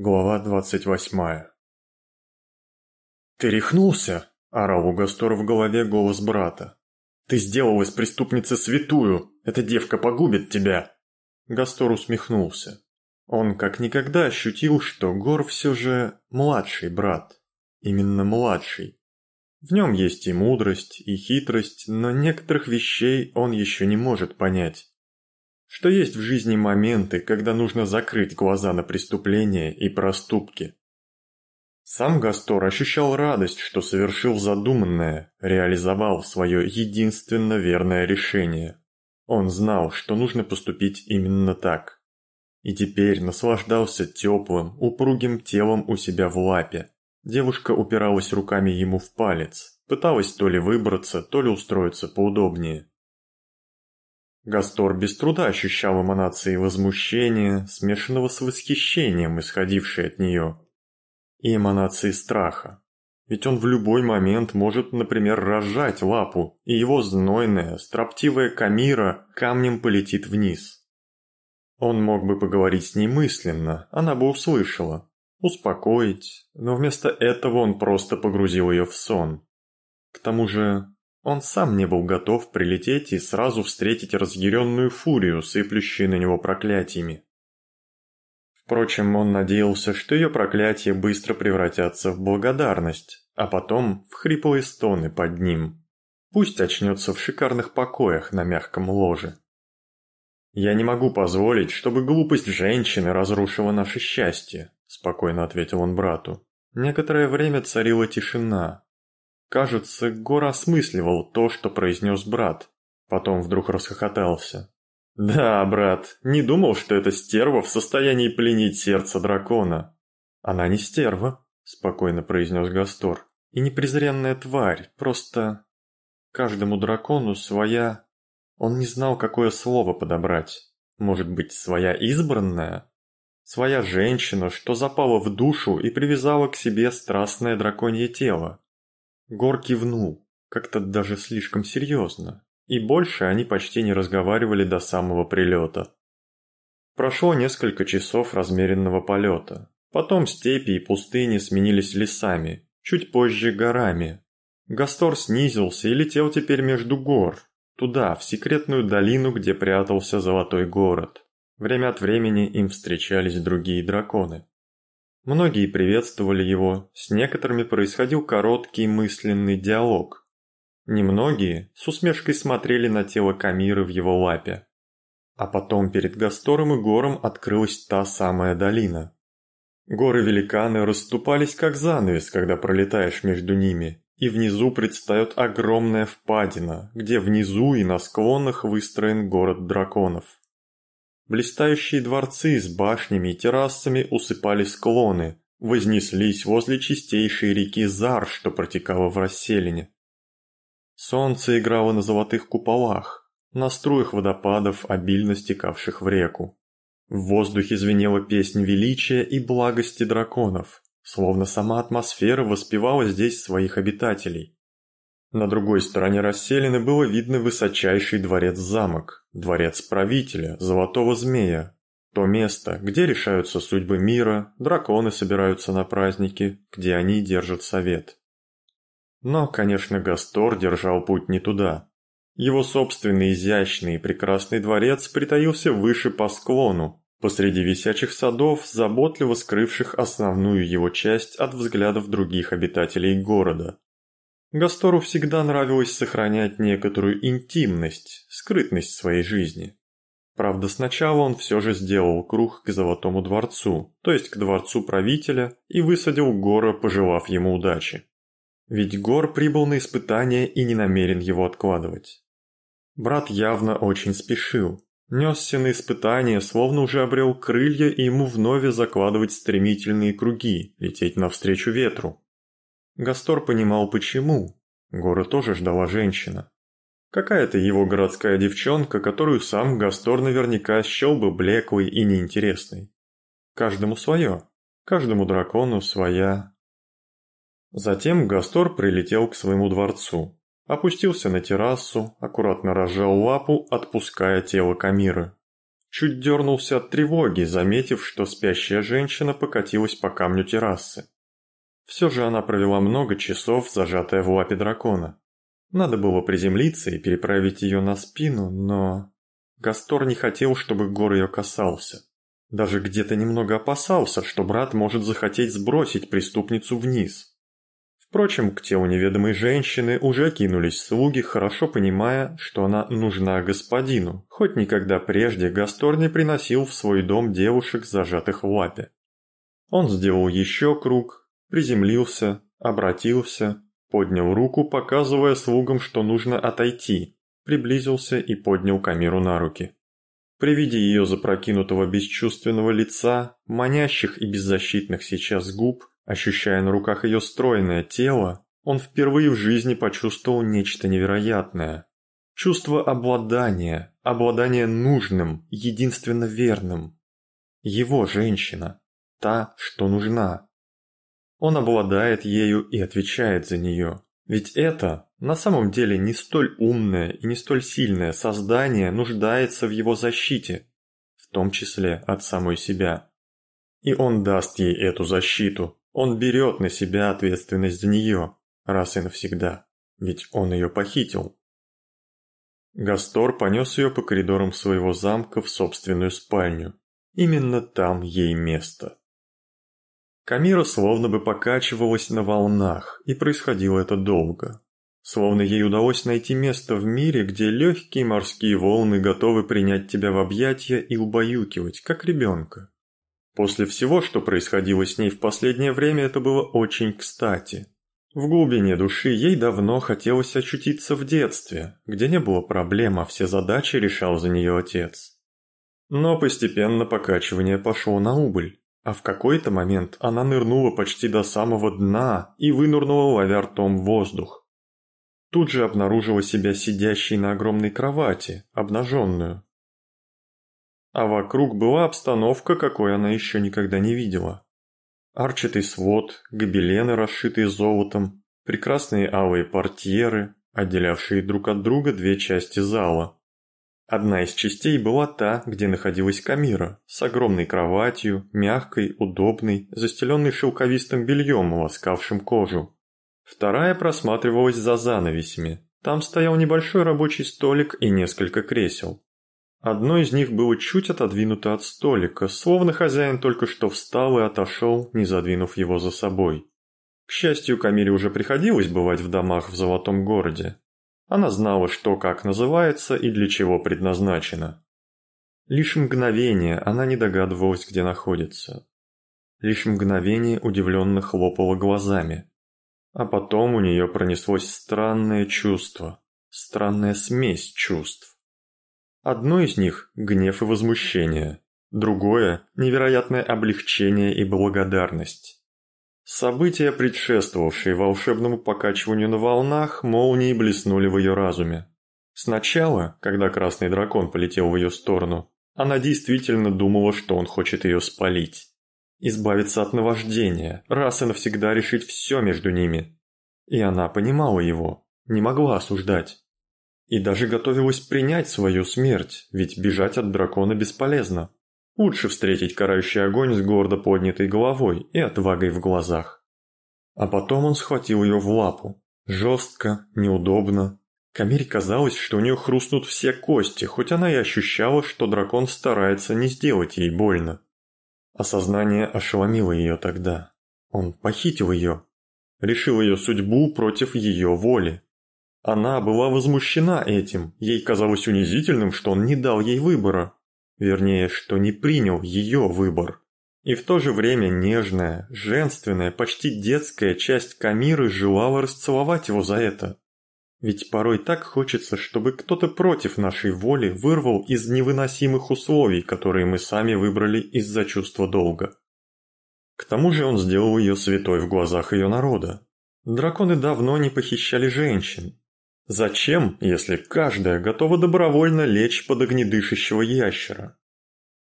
Глава двадцать восьмая «Ты рехнулся?» – орал у Гастора в голове голос брата. «Ты сделал из преступницы святую! Эта девка погубит тебя!» Гастор усмехнулся. Он как никогда ощутил, что Гор все же младший брат. Именно младший. В нем есть и мудрость, и хитрость, но некоторых вещей он еще не может понять что есть в жизни моменты, когда нужно закрыть глаза на преступления и проступки. Сам Гастор ощущал радость, что совершил задуманное, реализовал свое единственно верное решение. Он знал, что нужно поступить именно так. И теперь наслаждался теплым, упругим телом у себя в лапе. Девушка упиралась руками ему в палец, пыталась то ли выбраться, то ли устроиться поудобнее. Гастор без труда ощущал эманации возмущения, смешанного с восхищением, исходившие от нее, и эманации страха. Ведь он в любой момент может, например, разжать лапу, и его знойная, строптивая камира камнем полетит вниз. Он мог бы поговорить с ней мысленно, она бы услышала, успокоить, но вместо этого он просто погрузил ее в сон. К тому же он сам не был готов прилететь и сразу встретить разъяренную фурию, сыплющую на него проклятиями. Впрочем, он надеялся, что ее проклятия быстро превратятся в благодарность, а потом в хриплые стоны под ним. Пусть очнется в шикарных покоях на мягком ложе. «Я не могу позволить, чтобы глупость женщины разрушила наше счастье», – спокойно ответил он брату. Некоторое время царила тишина, Кажется, Гор осмысливал то, что произнес брат. Потом вдруг расхохотался. «Да, брат, не думал, что эта стерва в состоянии пленить сердце дракона». «Она не стерва», — спокойно произнес Гастор. «И не презренная тварь, просто... Каждому дракону своя... Он не знал, какое слово подобрать. Может быть, своя избранная? Своя женщина, что запала в душу и привязала к себе страстное драконье тело. Гор кивнул, как-то даже слишком серьезно, и больше они почти не разговаривали до самого прилета. Прошло несколько часов размеренного полета. Потом степи и пустыни сменились лесами, чуть позже горами. Гастор снизился и летел теперь между гор, туда, в секретную долину, где прятался золотой город. Время от времени им встречались другие драконы. Многие приветствовали его, с некоторыми происходил короткий мысленный диалог. Немногие с усмешкой смотрели на тело Камиры в его лапе. А потом перед Гастором и Гором открылась та самая долина. Горы-великаны расступались как занавес, когда пролетаешь между ними, и внизу предстает огромная впадина, где внизу и на склонах выстроен город драконов. Блистающие дворцы с башнями и террасами усыпали склоны, вознеслись возле чистейшей реки Зар, что протекала в расселине. Солнце играло на золотых куполах, на струях водопадов, обильно стекавших в реку. В воздухе звенела песнь величия и благости драконов, словно сама атмосфера воспевала здесь своих обитателей. На другой стороне расселены было видно высочайший дворец-замок, дворец правителя, золотого змея. То место, где решаются судьбы мира, драконы собираются на праздники, где они держат совет. Но, конечно, Гастор держал путь не туда. Его собственный изящный и прекрасный дворец притаился выше по склону, посреди висячих садов, заботливо скрывших основную его часть от взглядов других обитателей города. Гастору всегда нравилось сохранять некоторую интимность, скрытность своей жизни. Правда, сначала он все же сделал круг к Золотому дворцу, то есть к дворцу правителя, и высадил Гора, пожелав ему удачи. Ведь Гор прибыл на испытание и не намерен его откладывать. Брат явно очень спешил, несся на испытание, словно уже обрел крылья и ему вновь закладывать стремительные круги, лететь навстречу ветру. Гастор понимал почему. Гора тоже ждала женщина. Какая-то его городская девчонка, которую сам Гастор наверняка счел бы блеклой и неинтересной. Каждому свое, каждому дракону своя. Затем Гастор прилетел к своему дворцу, опустился на террасу, аккуратно разжал лапу, отпуская тело Камиры. чуть дернулся от тревоги, заметив, что спящая женщина покатилась по камню террасы. Все же она провела много часов, зажатая в лапе дракона. Надо было приземлиться и переправить ее на спину, но... Гастор не хотел, чтобы Гор ее касался. Даже где-то немного опасался, что брат может захотеть сбросить преступницу вниз. Впрочем, к телу неведомой женщины уже кинулись слуги, хорошо понимая, что она нужна господину, хоть никогда прежде Гастор не приносил в свой дом девушек, зажатых в лапе. Он сделал еще круг, приземлился, обратился, поднял руку, показывая слугам, что нужно отойти, приблизился и поднял Камиру на руки. При виде ее запрокинутого бесчувственного лица, манящих и беззащитных сейчас губ, ощущая на руках ее стройное тело, он впервые в жизни почувствовал нечто невероятное. Чувство обладания, обладания нужным, единственно верным. Его женщина, та, что нужна. Он обладает ею и отвечает за нее. Ведь это, на самом деле, не столь умное и не столь сильное создание нуждается в его защите, в том числе от самой себя. И он даст ей эту защиту, он берет на себя ответственность за нее, раз и навсегда, ведь он ее похитил. Гастор понес ее по коридорам своего замка в собственную спальню. Именно там ей место. Камира словно бы покачивалась на волнах, и происходило это долго. Словно ей удалось найти место в мире, где легкие морские волны готовы принять тебя в объятия и убаюкивать, как ребенка. После всего, что происходило с ней в последнее время, это было очень кстати. В глубине души ей давно хотелось очутиться в детстве, где не было проблем, а все задачи решал за нее отец. Но постепенно покачивание пошло на убыль. А в какой-то момент она нырнула почти до самого дна и вынырнула, ловя ртом воздух. Тут же обнаружила себя сидящей на огромной кровати, обнаженную. А вокруг была обстановка, какой она еще никогда не видела. Арчатый свод, гобелены, расшитые золотом, прекрасные алые портьеры, отделявшие друг от друга две части зала. Одна из частей была та, где находилась камера, с огромной кроватью, мягкой, удобной, застеленной шелковистым бельем, ласкавшим кожу. Вторая просматривалась за занавесями. Там стоял небольшой рабочий столик и несколько кресел. Одно из них было чуть отодвинуто от столика, словно хозяин только что встал и отошел, не задвинув его за собой. К счастью, Камиле уже приходилось бывать в домах в Золотом городе, она знала, что как называется и для чего предназначено. Лишь мгновение она не догадывалась, где находится. Лишь мгновение удивленно хлопала глазами. А потом у нее пронеслось странное чувство, странная смесь чувств. Одно из них – гнев и возмущение, другое – невероятное облегчение и благодарность. События, предшествовавшие волшебному покачиванию на волнах, молнией блеснули в ее разуме. Сначала, когда красный дракон полетел в ее сторону, она действительно думала, что он хочет ее спалить. Избавиться от наваждения, раз и навсегда решить все между ними. И она понимала его, не могла осуждать. И даже готовилась принять свою смерть, ведь бежать от дракона бесполезно. Лучше встретить карающий огонь с гордо поднятой головой и отвагой в глазах. А потом он схватил ее в лапу. Жестко, неудобно. Камиль казалось, что у нее хрустнут все кости, хоть она и ощущала, что дракон старается не сделать ей больно. Осознание ошеломило ее тогда. Он похитил ее. Решил ее судьбу против ее воли. Она была возмущена этим, ей казалось унизительным, что он не дал ей выбора. Вернее, что не принял ее выбор. И в то же время нежная, женственная, почти детская часть Камиры желала расцеловать его за это. Ведь порой так хочется, чтобы кто-то против нашей воли вырвал из невыносимых условий, которые мы сами выбрали из-за чувства долга. К тому же он сделал ее святой в глазах ее народа. Драконы давно не похищали женщин, Зачем, если каждая готова добровольно лечь под огнедышащего ящера?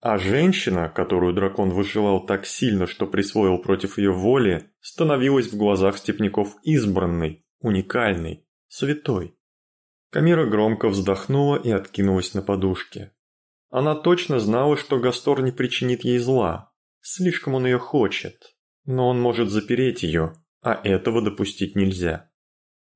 А женщина, которую дракон выживал так сильно, что присвоил против ее воли, становилась в глазах степняков избранной, уникальной, святой. Камира громко вздохнула и откинулась на подушке. Она точно знала, что Гастор не причинит ей зла. Слишком он ее хочет. Но он может запереть ее, а этого допустить нельзя.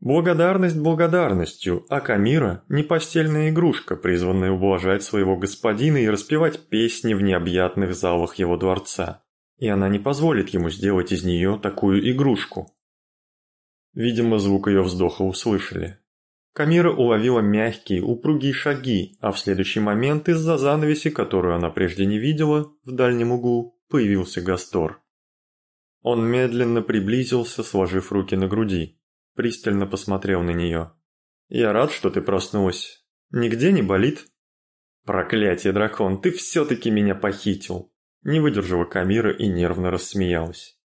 Благодарность благодарностью, а Камира – не постельная игрушка, призванная ублажать своего господина и распевать песни в необъятных залах его дворца. И она не позволит ему сделать из нее такую игрушку. Видимо, звук ее вздоха услышали. Камира уловила мягкие, упругие шаги, а в следующий момент из-за занавеси, которую она прежде не видела, в дальнем углу появился Гастор. Он медленно приблизился, сложив руки на груди пристально посмотрел на нее. «Я рад, что ты проснулась. Нигде не болит?» «Проклятие, дракон, ты все-таки меня похитил!» Не выдержала Камира и нервно рассмеялась.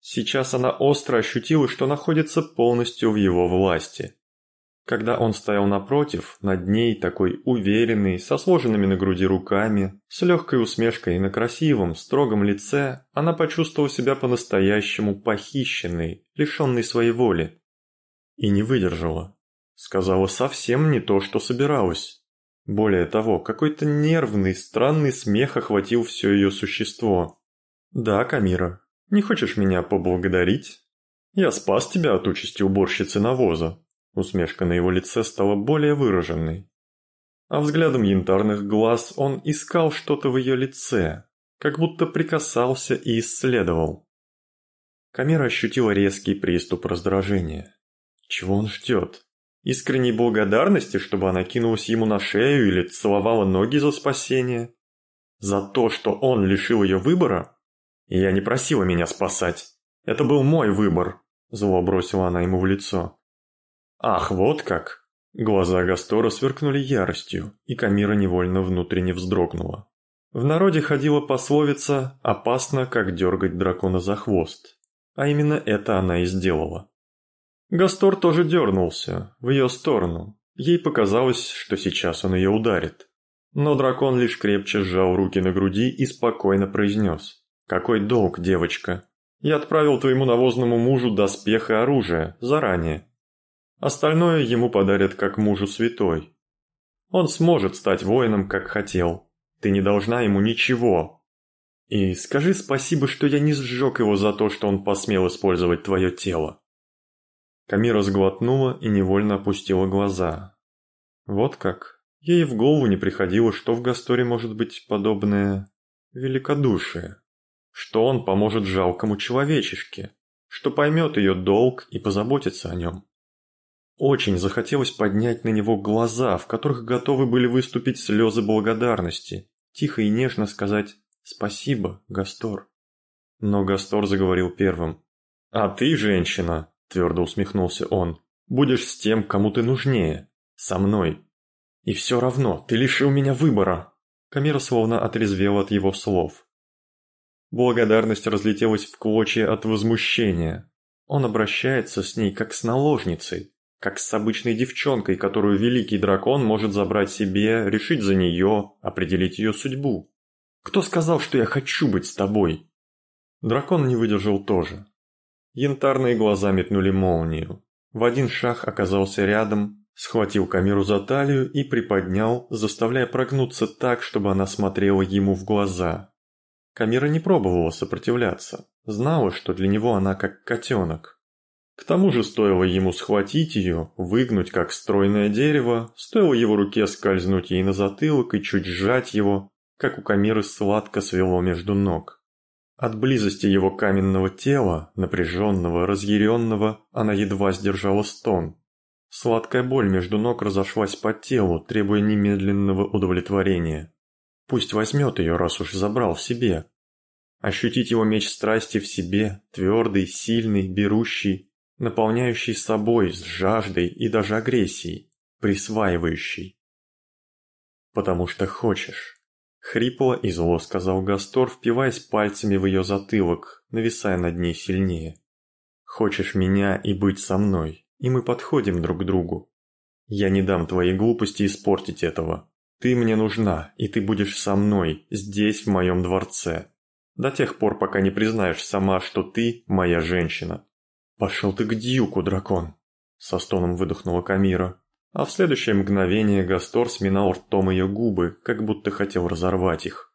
Сейчас она остро ощутила, что находится полностью в его власти. Когда он стоял напротив, над ней такой уверенный, со сложенными на груди руками, с легкой усмешкой на красивом, строгом лице, она почувствовала себя по-настоящему похищенной, лишенной своей воли. И не выдержала. Сказала совсем не то, что собиралась. Более того, какой-то нервный, странный смех охватил все ее существо. «Да, Камира, не хочешь меня поблагодарить? Я спас тебя от участи уборщицы навоза». Усмешка на его лице стала более выраженной. А взглядом янтарных глаз он искал что-то в ее лице, как будто прикасался и исследовал. Камера ощутила резкий приступ раздражения. Чего он ждет? Искренней благодарности, чтобы она кинулась ему на шею или целовала ноги за спасение? За то, что он лишил ее выбора? Я не просила меня спасать. Это был мой выбор, зло бросила она ему в лицо. Ах, вот как! Глаза Гастора сверкнули яростью, и Камира невольно внутренне вздрогнула. В народе ходила пословица «опасно, как дергать дракона за хвост». А именно это она и сделала. Гастор тоже дернулся, в ее сторону. Ей показалось, что сейчас он ее ударит. Но дракон лишь крепче сжал руки на груди и спокойно произнес. «Какой долг, девочка? Я отправил твоему навозному мужу доспех и оружие, заранее. Остальное ему подарят как мужу святой. Он сможет стать воином, как хотел. Ты не должна ему ничего. И скажи спасибо, что я не сжег его за то, что он посмел использовать твое тело. Камира сглотнула и невольно опустила глаза. Вот как. Ей в голову не приходило, что в Гасторе может быть подобное великодушие. Что он поможет жалкому человечешке, что поймет ее долг и позаботится о нем. Очень захотелось поднять на него глаза, в которых готовы были выступить слезы благодарности, тихо и нежно сказать «Спасибо, Гастор». Но Гастор заговорил первым. «А ты, женщина, твердо усмехнулся он. «Будешь с тем, кому ты нужнее. Со мной. И все равно, ты лишил меня выбора!» Камера словно отрезвела от его слов. Благодарность разлетелась в клочья от возмущения. Он обращается с ней как с наложницей, как с обычной девчонкой, которую великий дракон может забрать себе, решить за нее, определить ее судьбу. «Кто сказал, что я хочу быть с тобой?» Дракон не выдержал тоже. Янтарные глаза метнули молнию. В один шаг оказался рядом, схватил Камиру за талию и приподнял, заставляя прогнуться так, чтобы она смотрела ему в глаза. Камира не пробовала сопротивляться, знала, что для него она как котенок. К тому же стоило ему схватить ее, выгнуть как стройное дерево, стоило его руке скользнуть ей на затылок и чуть сжать его, как у Камиры сладко свело между ног. От близости его каменного тела, напряженного, разъяренного, она едва сдержала стон. Сладкая боль между ног разошлась по телу, требуя немедленного удовлетворения. Пусть возьмет ее, раз уж забрал в себе. Ощутить его меч страсти в себе, твердый, сильный, берущий, наполняющий собой с жаждой и даже агрессией, присваивающий. Потому что хочешь. Хрипло и зло сказал Гастор, впиваясь пальцами в ее затылок, нависая над ней сильнее. «Хочешь меня и быть со мной, и мы подходим друг к другу. Я не дам твоей глупости испортить этого. Ты мне нужна, и ты будешь со мной, здесь, в моем дворце. До тех пор, пока не признаешь сама, что ты моя женщина». «Пошел ты к дюку, дракон!» Со стоном выдохнула Камира. А в следующее мгновение Гастор сминал ртом ее губы, как будто хотел разорвать их.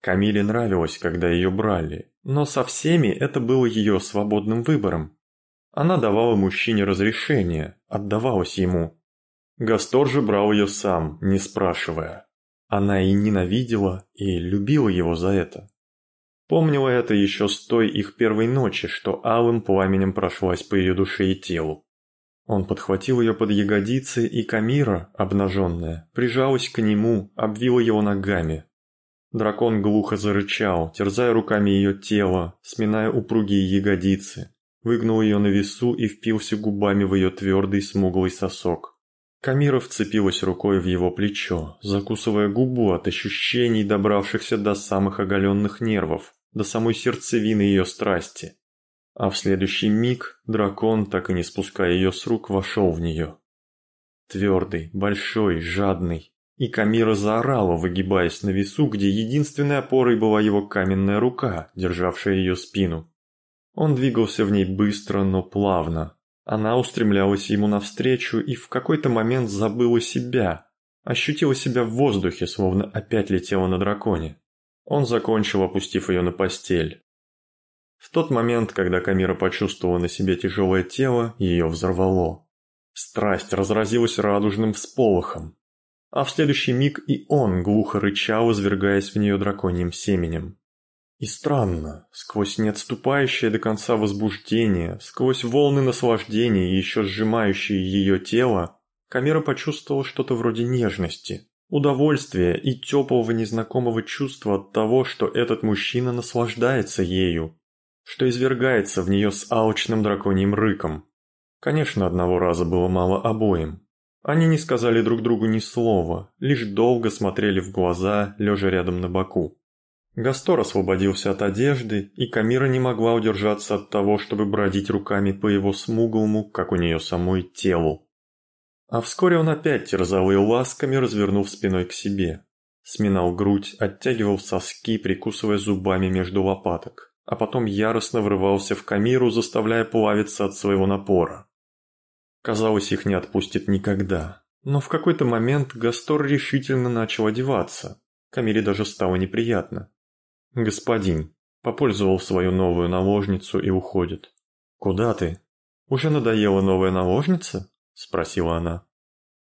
Камиле нравилось, когда ее брали, но со всеми это было ее свободным выбором. Она давала мужчине разрешение, отдавалась ему. Гастор же брал ее сам, не спрашивая. Она и ненавидела, и любила его за это. Помнила это еще с той их первой ночи, что алым пламенем прошлась по ее душе и телу. Он подхватил ее под ягодицы, и Камира, обнаженная, прижалась к нему, обвила его ногами. Дракон глухо зарычал, терзая руками ее тело, сминая упругие ягодицы, выгнул ее на весу и впился губами в ее твердый смуглый сосок. Камира вцепилась рукой в его плечо, закусывая губу от ощущений, добравшихся до самых оголенных нервов, до самой сердцевины ее страсти. А в следующий миг дракон, так и не спуская ее с рук, вошел в нее. Твердый, большой, жадный. И Камира заорала, выгибаясь на весу, где единственной опорой была его каменная рука, державшая ее спину. Он двигался в ней быстро, но плавно, она устремлялась ему навстречу и в какой-то момент забыла себя, ощутила себя в воздухе, словно опять летела на драконе. Он закончил, опустив ее на постель. В тот момент, когда Камира почувствовала на себе тяжелое тело, ее взорвало. Страсть разразилась радужным всполохом. А в следующий миг и он глухо рычал, извергаясь в нее драконьим семенем. И странно, сквозь неотступающее до конца возбуждение, сквозь волны наслаждения и еще сжимающие ее тело, Камера почувствовала что-то вроде нежности, удовольствия и теплого незнакомого чувства от того, что этот мужчина наслаждается ею, что извергается в нее с алчным драконьим рыком. Конечно, одного раза было мало обоим. Они не сказали друг другу ни слова, лишь долго смотрели в глаза, лежа рядом на боку. Гастор освободился от одежды, и Камира не могла удержаться от того, чтобы бродить руками по его смуглому, как у нее самой, телу. А вскоре он опять терзал ее ласками, развернув спиной к себе. Сминал грудь, оттягивал соски, прикусывая зубами между лопаток, а потом яростно врывался в Камиру, заставляя плавиться от своего напора. Казалось, их не отпустит никогда. Но в какой-то момент Гастор решительно начал одеваться. Камире даже стало неприятно. «Господин», попользовал свою новую наложницу и уходит. «Куда ты? Уже надоела новая наложница?» – спросила она.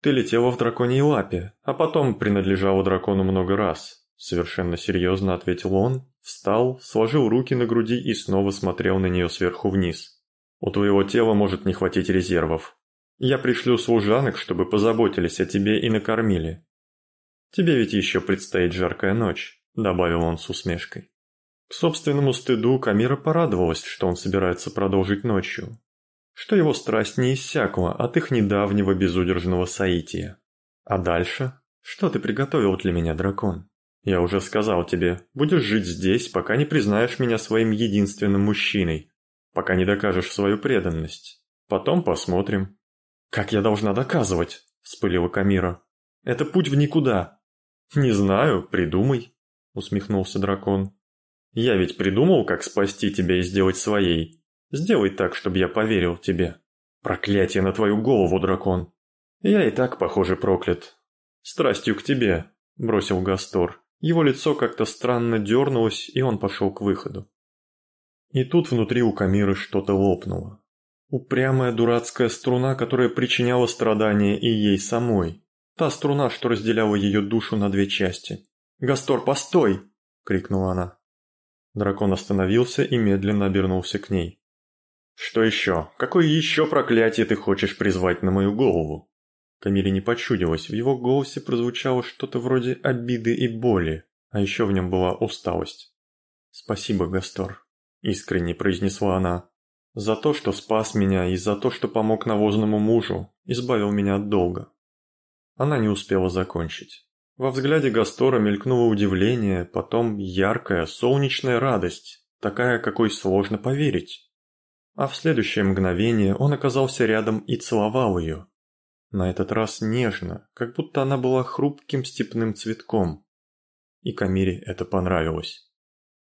«Ты летела в драконьей лапе, а потом принадлежала дракону много раз», – совершенно серьезно ответил он, встал, сложил руки на груди и снова смотрел на нее сверху вниз. «У твоего тела может не хватить резервов. Я пришлю служанок, чтобы позаботились о тебе и накормили. Тебе ведь еще предстоит жаркая ночь». – добавил он с усмешкой. К собственному стыду Камира порадовалась, что он собирается продолжить ночью, что его страсть не иссякла от их недавнего безудержного соития. А дальше? Что ты приготовил для меня, дракон? Я уже сказал тебе, будешь жить здесь, пока не признаешь меня своим единственным мужчиной, пока не докажешь свою преданность. Потом посмотрим. Как я должна доказывать? Вспылила Камира. Это путь в никуда. Не знаю, придумай. – усмехнулся дракон. «Я ведь придумал, как спасти тебя и сделать своей. Сделай так, чтобы я поверил тебе. Проклятие на твою голову, дракон. Я и так, похоже, проклят. Страстью к тебе», – бросил Гастор. Его лицо как-то странно дернулось, и он пошел к выходу. И тут внутри у Камиры что-то лопнуло. Упрямая дурацкая струна, которая причиняла страдания и ей самой. Та струна, что разделяла ее душу на две части. «Гастор, постой!» – крикнула она. Дракон остановился и медленно обернулся к ней. «Что еще? Какое еще проклятие ты хочешь призвать на мою голову?» Камиле не почудилось, в его голосе прозвучало что-то вроде обиды и боли, а еще в нем была усталость. «Спасибо, Гастор», – искренне произнесла она, – «за то, что спас меня и за то, что помог навозному мужу, избавил меня от долга». Она не успела закончить. Во взгляде Гастора мелькнуло удивление, потом яркая, солнечная радость, такая, какой сложно поверить. А в следующее мгновение он оказался рядом и целовал ее. На этот раз нежно, как будто она была хрупким степным цветком. И Камире это понравилось.